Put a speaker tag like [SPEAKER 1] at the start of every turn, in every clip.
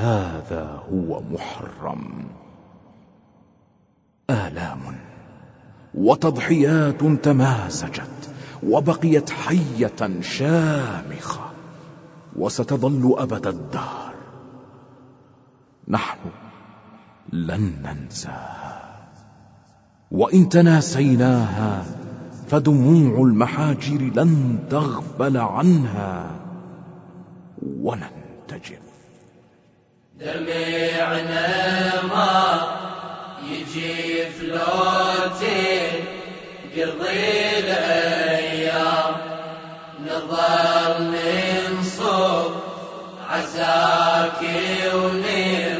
[SPEAKER 1] هذا هو محرم. آلام وتضحيات تمازجت وبقيت حية شامخة وستظل أبد الدهر. نحن لن ننساها. وإن تناسيناها فدموع المحاجر لن تغفل عنها وننتجب
[SPEAKER 2] دمعنا ما يجي فلوتين قضي الأيام نظل ننصب عزاك ونير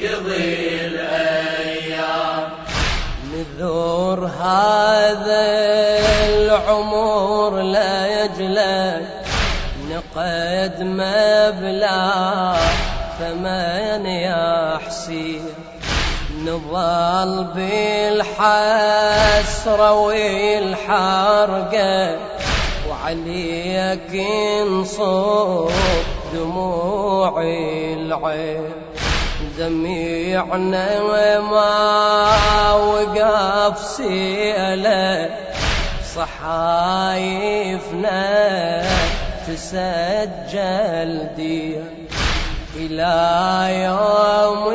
[SPEAKER 2] يضي الأيام.
[SPEAKER 3] نذور هذا العمر لا يجلد نقد مبلغ ثمن يحسين نظل بالحسرة والحرقة. وعليك نصب دموع العين. دميعنا وما وقف سيلة. صحايفنا تسجل دي إلى يوم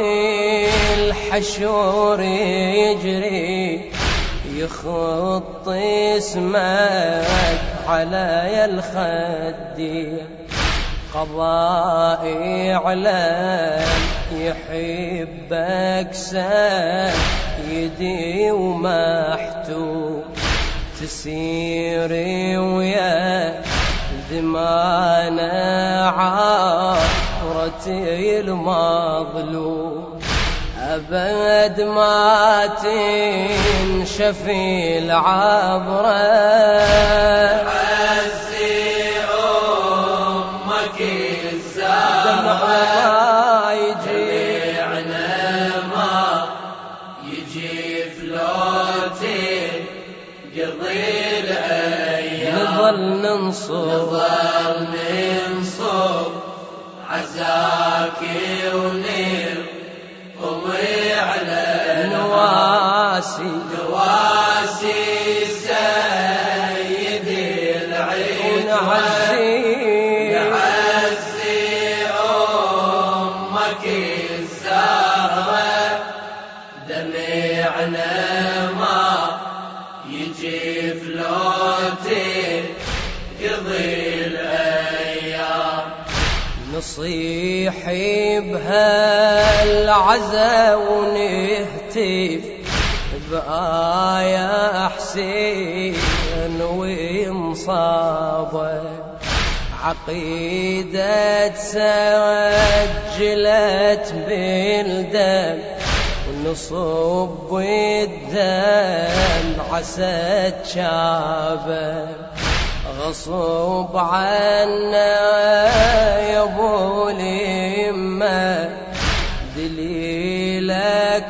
[SPEAKER 3] الحشور يجري. يخط اسمك على الخدي قضائي علم يحبك سيدي ومحتوم تسيري ويا ذمانا عارتي المظلوم أبد ما تنشفي العبرة ما يجي
[SPEAKER 2] دمعنا ما يجي فلوتين قضي
[SPEAKER 3] نظل ننصر
[SPEAKER 2] نظل ننصب عزاك ونير دمعنا ما يجي فلوتين قضي الأيام.
[SPEAKER 3] نصيح بهالعزا ونهتف بآية حسين ومصابة عقيدة سجلت بالدم ونصب الدم عسى شابه غصب عنا يا أبو اليمه دليلك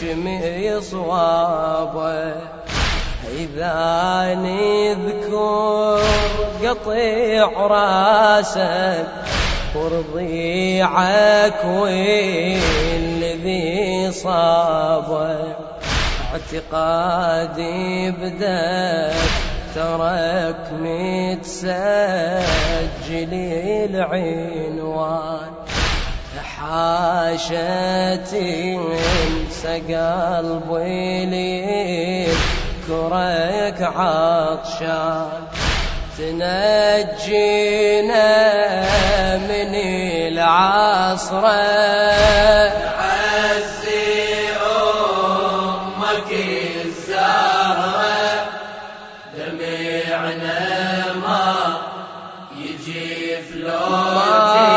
[SPEAKER 3] نجمي صوابه إذا نذكر قطيع راسك ورضيعك والذي صابه اعتقادي بدك ترك متسجل العنوان. حاشتي انسى قلبي لي كرك عطشان. تنجينا من العصره
[SPEAKER 2] دمعنا ما يجي فلوتي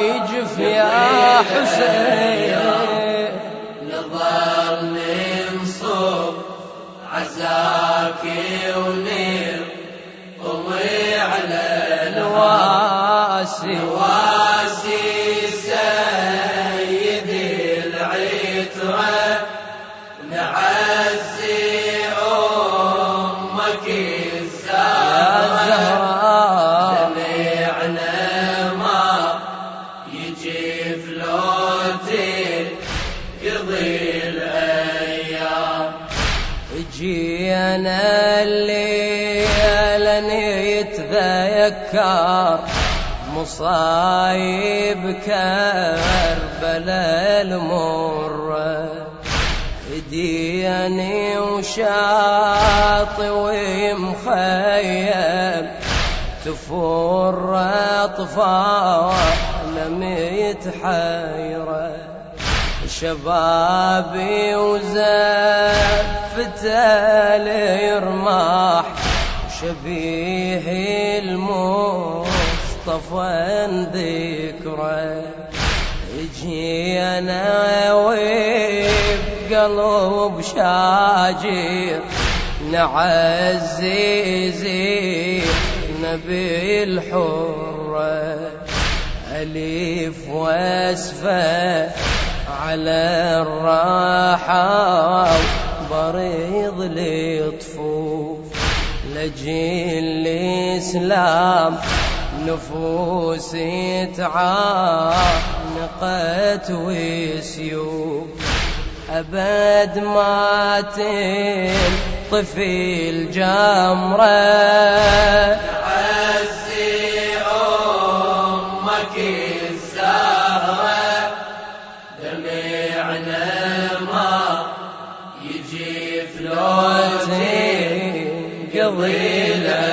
[SPEAKER 3] يجف يا حسين.
[SPEAKER 2] نظل ننصب عزاك ونير طمي على
[SPEAKER 3] الواسي
[SPEAKER 2] نواسي سيدي العترة. نعزي قضي الأيام
[SPEAKER 3] جينا الليل نتذكر مصايب كربلاء المرة دياني وشاطي ومخيم تفور أطفال متحيرة شبابي وزفت الرماح شبيه المصطفى ذكره يجي أنا وبقلب شاجر نعزي نبي الحرة. أليف وأسفة على الراحة بريض لطفوف. لجيل الإسلام نفوسي تعانقت وسيوف أبد ما تنطفي الجمرة.
[SPEAKER 2] يجي فلوتي
[SPEAKER 3] قضي
[SPEAKER 2] الأيام